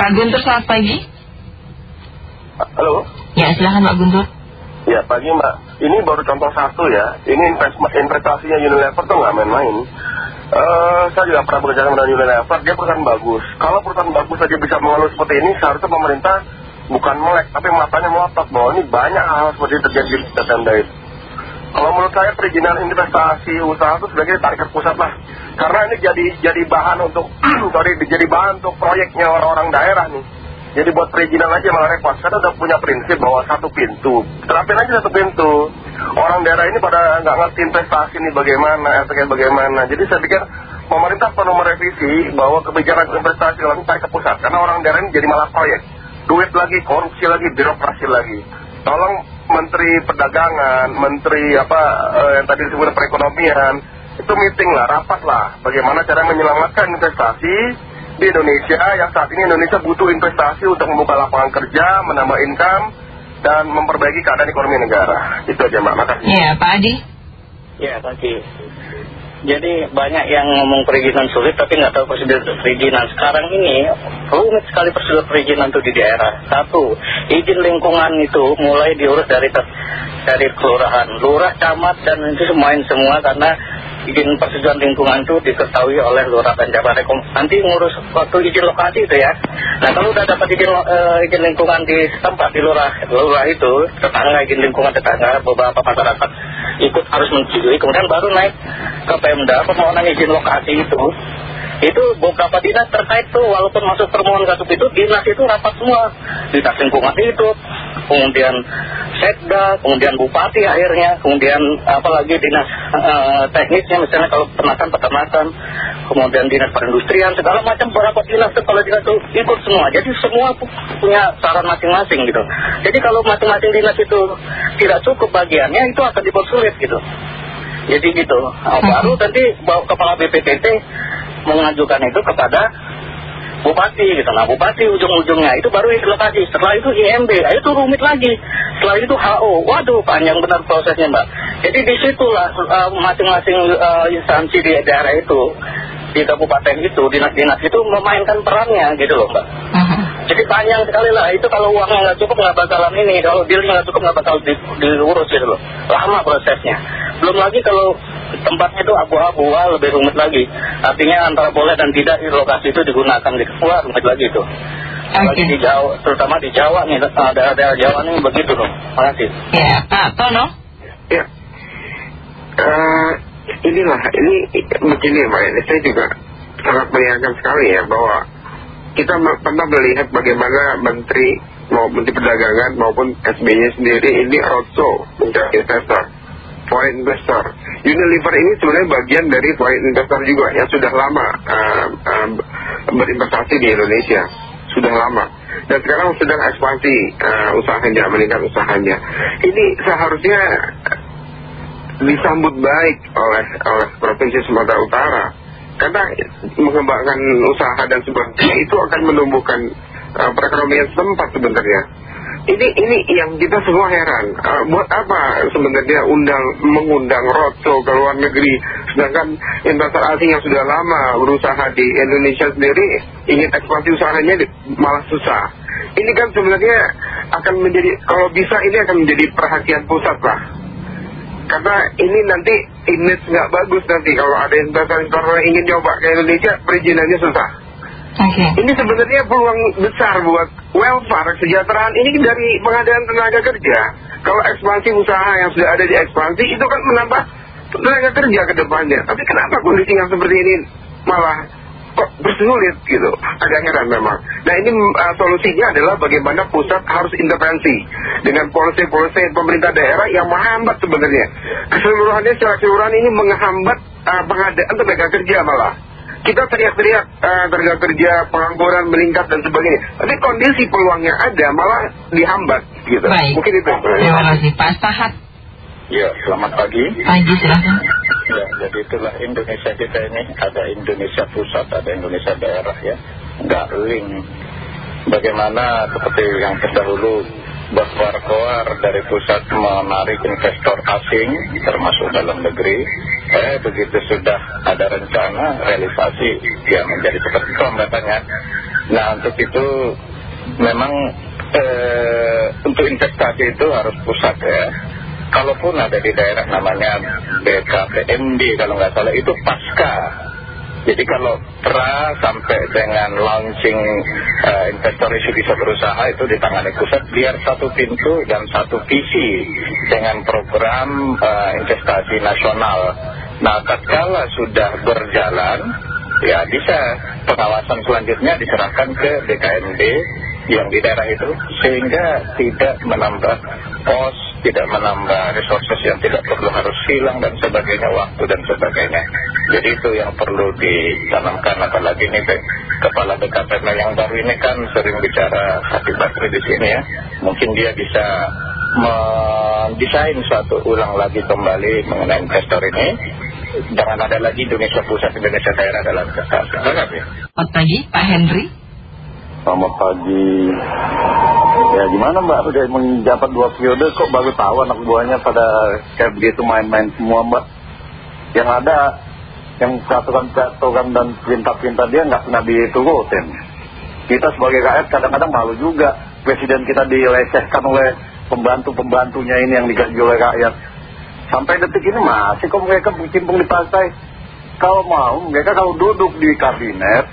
Pak Guntur selamat pagi. Halo. Ya silahkan Pak Guntur. Ya pagi Mbak. Ini baru contoh satu ya. Ini investasinya Unilever tuh nggak main-main. Uh, saya juga pernah bekerja dengan Unilever, dia perusahaan bagus. Kalau perusahaan bagus saja bisa mengeluh seperti ini, seharusnya pemerintah bukan melek, tapi matanya melotot bahwa ini banyak hal seperti terjadi di Tenda itu. Kalau menurut saya perizinan investasi usaha itu sebagai ke pusat lah. Karena ini jadi jadi bahan untuk sorry, jadi bahan untuk proyeknya orang-orang daerah nih. Jadi buat perizinan aja malah repot. Karena udah punya prinsip bahwa satu pintu. Terapin aja satu pintu. Orang daerah ini pada nggak ngerti investasi ini bagaimana, efeknya bagaimana. Jadi saya pikir pemerintah perlu merevisi bahwa kebijakan investasi langsung tarik ke pusat. Karena orang daerah ini jadi malah proyek. Duit lagi, korupsi lagi, birokrasi lagi. Tolong Menteri Perdagangan, Menteri apa eh, yang tadi disebut perekonomian, itu meeting lah, rapat lah. Bagaimana cara menyelamatkan investasi di Indonesia yang saat ini Indonesia butuh investasi untuk membuka lapangan kerja, menambah income, dan memperbaiki keadaan ekonomi negara. Itu aja Mbak, makasih. Iya, Pak Adi. Ya, pagi. Jadi banyak yang ngomong perizinan sulit tapi nggak tahu prosedur perizinan. Sekarang ini rumit sekali prosedur perizinan itu di daerah. Satu, izin lingkungan itu mulai diurus dari dari kelurahan, lurah, camat dan itu semuanya semua karena izin persetujuan lingkungan itu diketahui oleh lurah dan camat. Nanti ngurus waktu izin lokasi itu ya. Nah kalau udah dapat izin, uh, izin lingkungan di tempat di lurah, lurah itu tetangga izin lingkungan tetangga beberapa masyarakat ikut harus menyetujui kemudian baru naik ke Pemda permohonan izin lokasi itu itu beberapa dinas terkait tuh walaupun masuk permohonan kasus itu dinas itu rapat semua. Dinas lingkungan itu kemudian sekda kemudian bupati akhirnya kemudian apalagi dinas uh, teknisnya misalnya kalau peternakan peternakan kemudian dinas perindustrian segala macam beberapa dinas kepala dinas itu ikut semua. Jadi semua punya saran masing-masing gitu. Jadi kalau masing-masing dinas itu tidak cukup bagiannya itu akan dipersulit gitu. Jadi gitu. Nah, baru nanti kepala BPPT mengajukan itu kepada bupati gitu. Nah bupati ujung-ujungnya itu baru lokasi. Setelah itu IMB, nah, itu rumit lagi. Setelah itu HO, waduh panjang benar prosesnya mbak. Jadi di situlah masing-masing uh, instansi di daerah itu di kabupaten itu, dinas-dinas itu memainkan perannya gitu loh mbak. Uh-huh. Jadi panjang sekali lah, itu kalau uangnya nggak cukup nggak bakalan ini, kalau dealnya nggak cukup nggak bakal di, diurus gitu loh. Lama prosesnya. Belum lagi kalau tempatnya itu abu-abu, wah lebih rumit lagi. Artinya antara boleh dan tidak di lokasi itu digunakan, di wah rumit lagi itu. Lagi di Jawa, terutama di Jawa nih, daerah-daerah Jawa nih begitu loh. Makasih. Ya, Pak Tono. Ya. Uh, inilah ini begini Mbak ini saya juga sangat menyayangkan sekali ya bahwa kita pernah melihat bagaimana Menteri mau Menteri Perdagangan maupun SBY sendiri ini roadshow mencari investor foreign investor. Unilever ini sebenarnya bagian dari foreign investor juga yang sudah lama uh, uh, berinvestasi di Indonesia. Sudah lama. Dan sekarang sedang ekspansi uh, usahanya meningkat usahanya. Ini seharusnya disambut baik oleh oleh provinsi Sumatera Utara karena mengembangkan usaha dan sebagainya itu akan menumbuhkan uh, perekonomian setempat sebenarnya. Ini ini yang kita semua heran. Uh, buat apa sebenarnya undang mengundang roadshow ke luar negeri? Sedangkan investor asing yang sudah lama berusaha di Indonesia sendiri ingin ekspansi usahanya malah susah. Ini kan sebenarnya akan menjadi kalau bisa ini akan menjadi perhatian pusat lah. Karena ini nanti image nggak bagus nanti. Kalau ada investor-investor yang ingin coba ke Indonesia perizinannya susah. Okay. ini sebenarnya peluang besar buat welfare kesejahteraan ini dari pengadaan tenaga kerja. Kalau ekspansi usaha yang sudah ada di ekspansi itu kan menambah tenaga kerja ke depannya. Tapi kenapa kondisi yang seperti ini malah kok bersulit gitu. Agak heran memang. Nah ini uh, solusinya adalah bagaimana pusat harus intervensi dengan polisi-polisi pemerintah daerah yang menghambat sebenarnya. Keseluruhannya secara keseluruhan ini menghambat uh, pengadaan tenaga kerja malah. Kita teriak-teriak uh, tenaga kerja pengangguran meningkat dan sebagainya. Tapi kondisi peluangnya ada malah dihambat gitu. Baik. mungkin itu. Terima kasih. Pak Stahat. Ya, selamat pagi. Pagi, silahkan. Ya, jadi itulah Indonesia kita ini ada Indonesia pusat, ada Indonesia daerah ya. Nggak link. Bagaimana seperti yang terdahulu berkoar-koar dari pusat menarik investor asing termasuk dalam negeri eh begitu sudah ada rencana realisasi ya menjadi seperti itu katanya nah untuk itu memang eh, untuk investasi itu harus pusat ya kalaupun ada di daerah namanya BKPMD kalau nggak salah itu pasca jadi kalau pra sampai dengan launching uh, investor isu bisa berusaha itu ditangani pusat biar satu pintu dan satu visi dengan program uh, investasi nasional. Nah, tatkala sudah berjalan, ya bisa pengawasan selanjutnya diserahkan ke BKND yang di daerah itu sehingga tidak menambah pos, tidak menambah resources yang tidak perlu harus hilang dan sebagainya, waktu dan sebagainya. Jadi itu yang perlu ditanamkan apalagi ini kepala BKPM yang baru ini kan sering bicara hati Basri di sini ya. Mungkin dia bisa mendesain suatu ulang lagi kembali mengenai investor ini. Jangan ada lagi Indonesia pusat, Indonesia daerah dalam investasi. Selamat pagi, Pak Henry. Selamat pagi. Ya gimana Mbak, udah menjabat dua periode kok baru tahu anak buahnya pada kayak begitu main-main semua Mbak. Yang ada, yang peraturan-peraturan dan perintah-perintah dia nggak pernah diturutin. Kita sebagai rakyat kadang-kadang malu juga. Presiden kita dilecehkan oleh pembantu-pembantunya ini yang digaji oleh rakyat. Sampai detik ini masih kok mereka berkimpung di partai. Kalau mau, mereka kalau duduk di kabinet,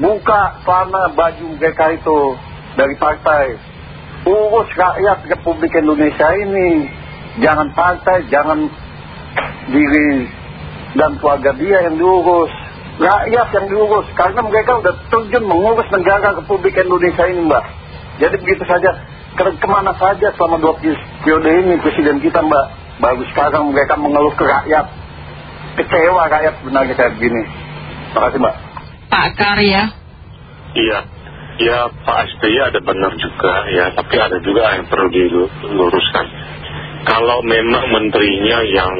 buka celana baju mereka itu dari partai urus rakyat Republik Indonesia ini. Jangan partai jangan diri dan keluarga dia yang diurus. Rakyat yang diurus karena mereka sudah terjun mengurus negara Republik Indonesia ini mbak. Jadi begitu saja. Ke ke mana saja selama dua periode ini presiden kita mbak? Baru sekarang mereka mengeluh ke rakyat. Kecewa rakyat sebenarnya kayak begini terima kasih mbak. Pak Karya. Iya, ya Pak SBY ada benar juga ya, tapi ada juga yang perlu diluruskan. Kalau memang menterinya yang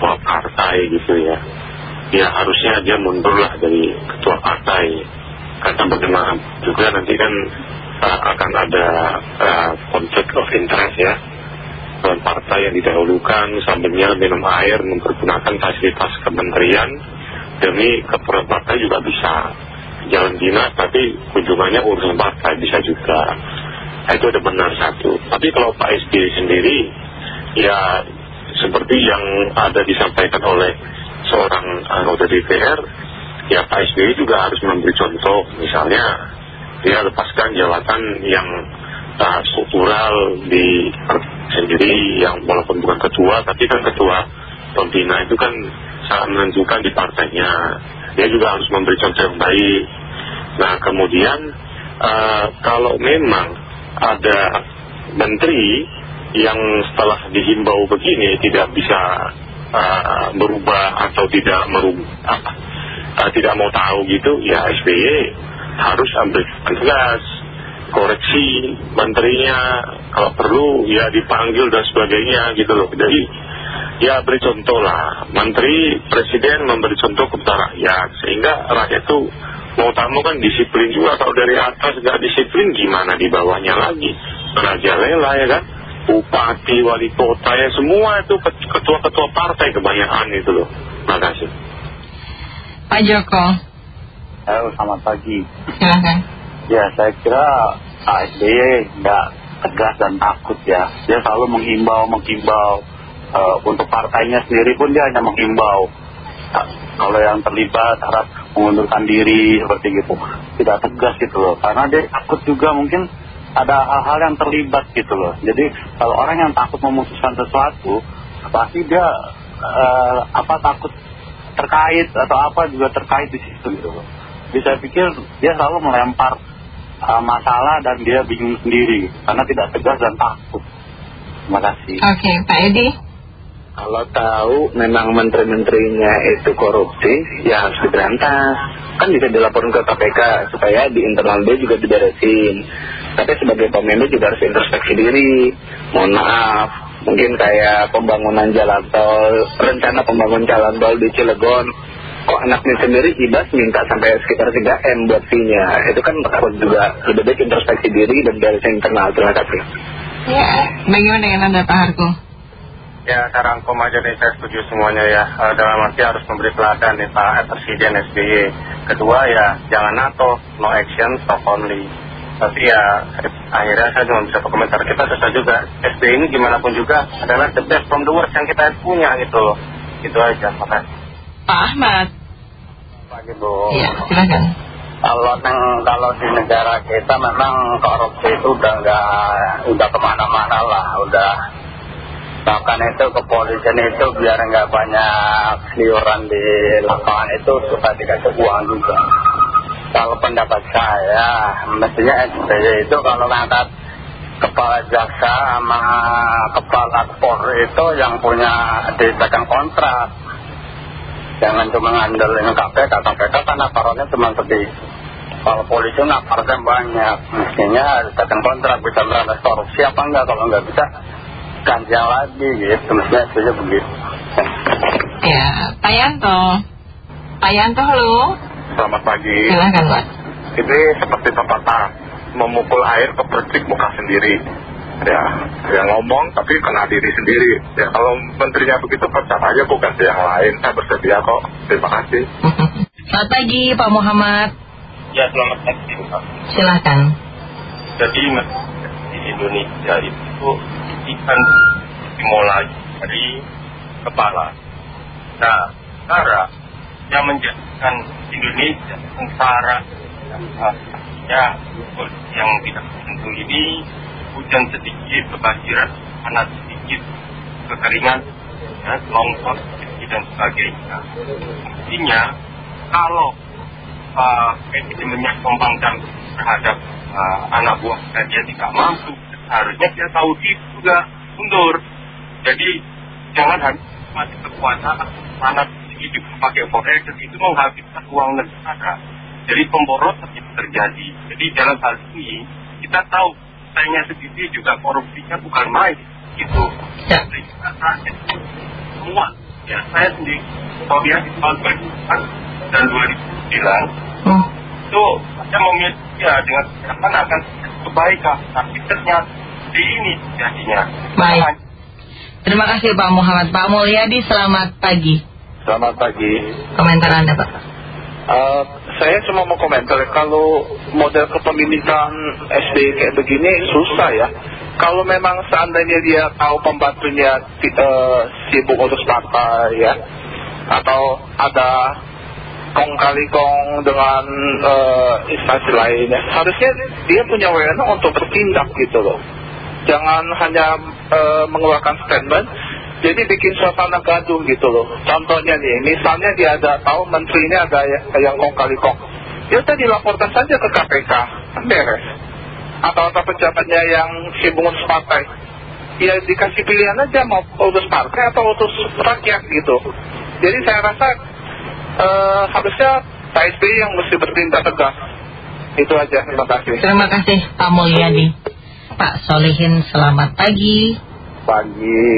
partai gitu ya, ya harusnya dia mundurlah dari ketua partai. Karena bagaimana juga nanti kan uh, akan ada uh, conflict of interest ya. Dan partai yang didahulukan sambilnya minum air mempergunakan fasilitas kementerian demi keperluan partai juga bisa jalan dinas tapi kunjungannya urusan partai bisa juga. Nah, itu ada benar satu. Tapi kalau Pak SBY sendiri ya seperti yang ada disampaikan oleh seorang anggota DPR ya Pak SBY juga harus memberi contoh. Misalnya dia lepaskan jabatan yang uh, struktural di sendiri yang walaupun bukan ketua tapi kan ketua pembina itu kan sangat menentukan di partainya. Dia juga harus memberi contoh yang baik. Nah kemudian uh, kalau memang ada menteri yang setelah dihimbau begini tidak bisa berubah atau tidak merubah uh, tidak mau tahu gitu ya SBY harus ambil tegas koreksi menterinya kalau perlu ya dipanggil dan sebagainya gitu loh. Jadi ya beri contoh lah. Menteri presiden memberi contoh kepada rakyat. Sehingga rakyat itu mau tamu kan disiplin juga. Kalau dari atas gak disiplin gimana di bawahnya lagi? Lela ya kan? Bupati wali kota ya semua itu ketua-ketua partai kebanyakan itu loh. Makasih Pak Joko. Halo selamat pagi. Silahkan Ya saya kira Pak SBY nggak tegas dan takut ya. Dia selalu menghimbau, menghimbau uh, Untuk partainya sendiri pun dia hanya menghimbau uh, Kalau yang terlibat harap mengundurkan diri seperti gitu Tidak tegas gitu loh Karena dia takut juga mungkin ada hal-hal yang terlibat gitu loh Jadi kalau orang yang takut memutuskan sesuatu Pasti dia uh, apa takut terkait atau apa juga terkait di situ gitu loh Jadi pikir dia selalu melempar uh, masalah dan dia bingung sendiri karena tidak tegas dan takut. Terima kasih. Oke, Pak Edi. Kalau tahu memang menteri-menterinya itu korupsi, ya harus diberantas. Kan bisa dilaporin ke KPK supaya di internal dia juga diberesin. Tapi sebagai pemimpin juga harus introspeksi diri. Mohon maaf, mungkin kayak pembangunan jalan tol, rencana pembangunan jalan tol di Cilegon. Kok anaknya sendiri ibas minta sampai sekitar 3M buat fee-nya. Itu kan takut juga lebih baik introspeksi diri dan beresin internal. Terima kasih. Ya, bagaimana dengan Anda Pak Harko? Ya, saya rangkum aja nih, saya setuju semuanya ya. Eh, dalam arti harus memberi teladan nih Pak Presiden SBY. Kedua ya, jangan NATO, no action, stop only. Tapi ya, akhirnya saya cuma bisa komentar. Kita susah juga. SBY ini gimana pun juga adalah the best from the worst yang kita punya gitu loh. Itu aja, makasih. Pak Ahmad. Pagi Bu. Ya, silakan. Kalau neng, kalau di negara kita memang korupsi itu udah nggak udah ke mana-mana lah, udah bahkan itu kepolisian itu biar nggak banyak liuran di lapangan itu suka dikasih uang juga. Kalau pendapat saya, mestinya SBY itu kalau ngangkat kepala jaksa sama kepala Polri itu yang punya dipegang kontrak. Jangan cuma ngandelin KPK, KPK kan aparatnya cuma sedih. Kalau polisi aparatnya banyak, mestinya harus tekan kontrak bisa berantas korupsi apa enggak, kalau enggak bisa ganjang lagi gitu, mestinya setuju begitu. Ya, Pak Yanto. Pak Yanto, halo. Selamat pagi. Silakan Pak. Ini seperti pepatah, memukul air ke percik muka sendiri. Ya, ya ngomong tapi kena diri sendiri. Ya kalau menterinya begitu pecat aja bukan yang lain. Saya bersedia kok. Terima kasih. Selamat pagi Pak Muhammad. Ya, selamat pagi Pak. Silakan. Jadi di Indonesia itu ikan dimulai dari kepala. Nah, sekarang yang menjadikan Indonesia sengsara ya yang tidak tentu ini hujan sedikit kebanjiran panas sedikit kekeringan ya, longsor sedikit dan sebagainya artinya kalau uh, presiden menyampaikan terhadap uh, anak buah dia tidak mampu harusnya dia tahu diri juga mundur. Jadi jangan hanya mati kekuasaan panas sedikit pakai forex itu menghabiskan uang negara. Jadi pemborosan itu terjadi. Jadi dalam hal ini kita tahu sayangnya sendiri juga korupsinya bukan main. Itu Ya. Semua. Ya saya sendiri kalau dia di tahun 2004 dan 2009 Hmm. itu saya memilih ya dengan akan akan kebaikan tapi ternyata di ini jadinya Baik. Terima kasih Pak Muhammad. Pak Mulyadi, selamat pagi. Selamat pagi. Komentar Anda Pak. Eh, saya cuma mau komentar kalau model kepemilikan SD kayak begini susah ya. Kalau memang seandainya dia tahu pembantunya eh, sibuk urus partai ya, atau ada kong kali kong dengan eh, instansi lainnya, harusnya dia punya wewenang untuk bertindak gitu loh. Jangan hanya eh, mengeluarkan statement, jadi bikin suasana gaduh gitu loh. Contohnya nih, misalnya dia ada tahu menterinya ada yang, yang kong kali kong, ya udah dilaporkan saja ke KPK, beres. Atau atau pejabatnya yang sibuk urus partai, ya dikasih pilihan aja mau urus partai atau urus rakyat gitu. Jadi saya rasa eh, harusnya Pak SBY yang mesti bertindak tegas. Itu aja, terima kasih. Terima kasih Pak Mulyadi. Pak Solihin, selamat pagi. pagi.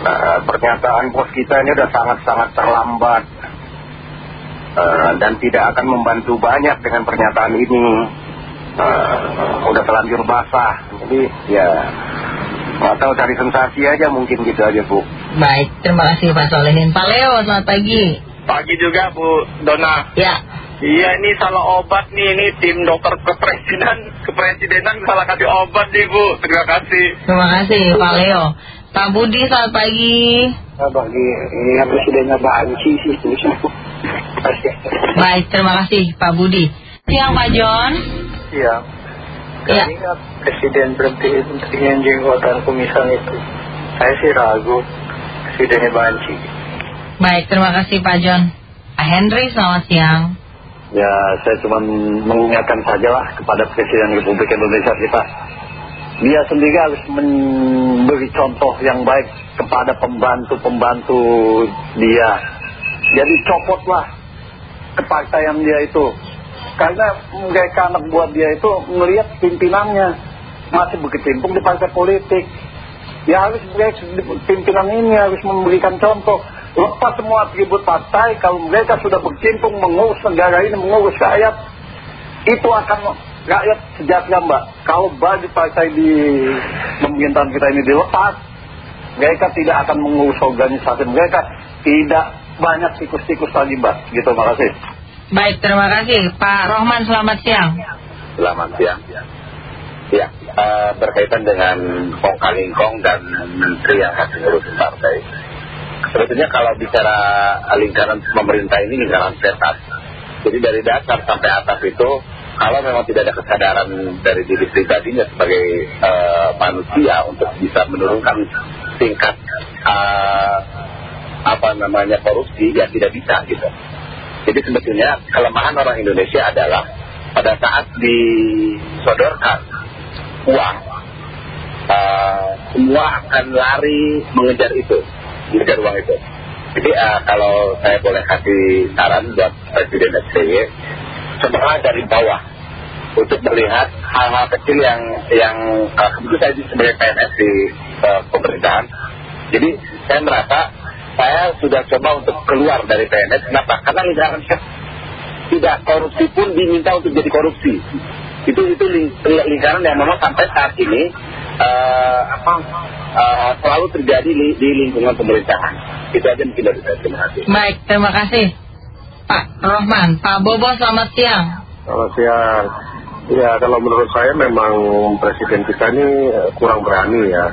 Nah, pernyataan bos kita ini udah sangat-sangat terlambat Eh, dan tidak akan membantu banyak dengan pernyataan ini. Eh, udah terlanjur basah, jadi ya tahu cari sensasi aja mungkin gitu aja bu. Baik, terima kasih Pak Solihin. Pak Leo, selamat pagi. pagi juga Bu Dona Ya, Iya ini salah obat nih ini tim dokter kepresidenan kepresidenan salah kasih obat nih Bu terima kasih terima kasih Pak Leo. Pak Budi, selamat pagi. Bagi yang presidennya banci sih Baik, terima kasih Pak Budi. Siang Pak John. Iya. Ya. Kali presiden berhenti menterinya jenggotan kumisan itu. Saya sih ragu presidennya banci. Baik, terima kasih Pak John. Pak Henry, selamat siang. Ya, saya cuma mengingatkan saja lah kepada Presiden Republik Indonesia kita. Dia sendiri harus memberi contoh yang baik kepada pembantu-pembantu dia. Jadi copotlah kepartaian dia itu. Karena mereka anak buah dia itu melihat pimpinannya masih berkecimpung di partai politik. Ya harus pimpinan ini harus memberikan contoh. Lepas semua atribut partai, kalau mereka sudah berkecimpung mengurus negara ini, mengurus rakyat, itu akan rakyat sejahtera mbak kalau baju partai di pemerintahan kita ini dilepas mereka tidak akan mengurus organisasi mereka tidak banyak tikus-tikus lagi mbak gitu makasih Baik, terima kasih. Pak Rohman, selamat siang. Selamat siang. Ya, eh, berkaitan dengan Kong Kalingkong dan menteri yang akan ngurusin partai. Sebetulnya kalau bicara lingkaran pemerintah ini lingkaran setan. Jadi dari dasar sampai atas itu, kalau memang tidak ada kesadaran dari diri pribadinya sebagai eh, manusia untuk bisa menurunkan tingkat eh, apa namanya korupsi, ya tidak bisa gitu. Jadi sebetulnya kelemahan orang Indonesia adalah pada saat disodorkan uang, uh, semua akan lari mengejar itu, mengejar uang itu. Jadi uh, kalau saya boleh kasih saran buat Presiden SBY, cobalah dari bawah untuk melihat hal-hal kecil yang yang uh, kebetulan saya sebagai PNS di uh, pemerintahan. Jadi saya merasa saya sudah coba untuk keluar dari PNS. Kenapa? Karena lingkaran tidak korupsi pun diminta untuk jadi korupsi. Itu itu ling, lingkaran yang memang sampai saat ini uh, apa, uh, selalu terjadi di, di lingkungan pemerintahan. Itu aja mungkin dari saya. Terima kasih. Baik, terima kasih. Pak Rohman, Pak Bobo, selamat siang. Selamat siang. Ya kalau menurut saya memang presiden kita ini kurang berani ya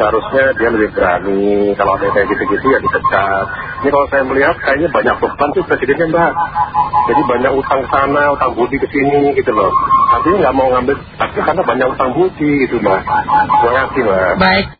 seharusnya dia lebih berani. Kalau ada kayak gitu-gitu ya dipecat. Ini kalau saya melihat kayaknya banyak beban tuh presidennya mbak. Jadi banyak utang sana utang budi ke sini gitu loh. Artinya nggak mau ngambil tapi karena banyak utang budi gitu mbak. Terima kasih mbak. Baik.